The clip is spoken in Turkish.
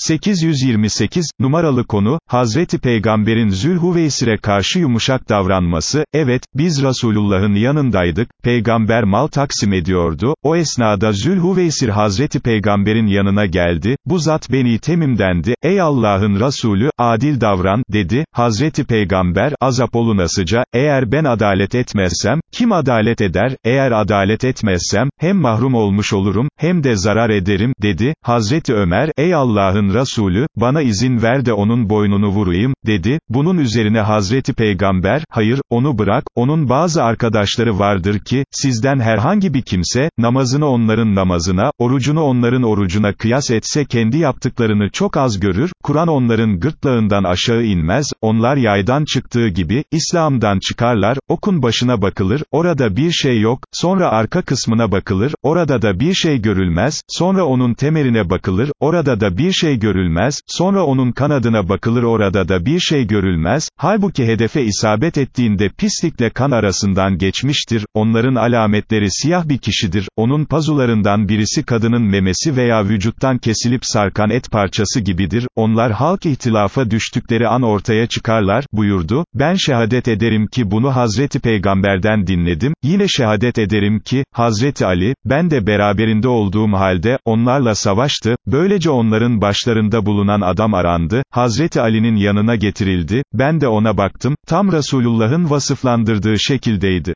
828, numaralı konu, Hazreti Peygamber'in Zülhüveysir'e karşı yumuşak davranması, evet, biz Resulullah'ın yanındaydık, Peygamber mal taksim ediyordu, o esnada Zülhüveysir Hazreti Peygamber'in yanına geldi, bu zat Beni Temim'dendi, ey Allah'ın Resulü, adil davran, dedi, Hazreti Peygamber, azap olunasıca, eğer ben adalet etmezsem, kim adalet eder, eğer adalet etmezsem, hem mahrum olmuş olurum, hem de zarar ederim, dedi, Hazreti Ömer, ey Allah'ın Resulü, bana izin ver de onun boynunu vurayım, dedi, bunun üzerine Hazreti Peygamber, hayır, onu bırak, onun bazı arkadaşları vardır ki, sizden herhangi bir kimse, namazını onların namazına, orucunu onların orucuna kıyas etse kendi yaptıklarını çok az görür, Kur'an onların gırtlağından aşağı inmez, onlar yaydan çıktığı gibi, İslam'dan çıkarlar, okun başına bakılır, orada bir şey yok, sonra arka kısmına bakılır, orada da bir şey görülmez, sonra onun temerine bakılır, orada da bir şey görülmez, sonra onun kanadına bakılır orada da bir şey görülmez, halbuki hedefe isabet ettiğinde pislikle kan arasından geçmiştir, onların alametleri siyah bir kişidir, onun pazularından birisi kadının memesi veya vücuttan kesilip sarkan et parçası gibidir, onlar halk ihtilafa düştükleri an ortaya çıkarlar, buyurdu, ben şehadet ederim ki bunu Hazreti Peygamber'den dinledim, yine şehadet ederim ki, Hazreti Ali, ben de beraberinde olduğum halde, onlarla savaştı, böylece onların başlarında bulunan adam arandı, Hazreti Ali'nin yanına getirildi, ben de ona baktım, tam Resulullah'ın vasıflandırdığı şekildeydi.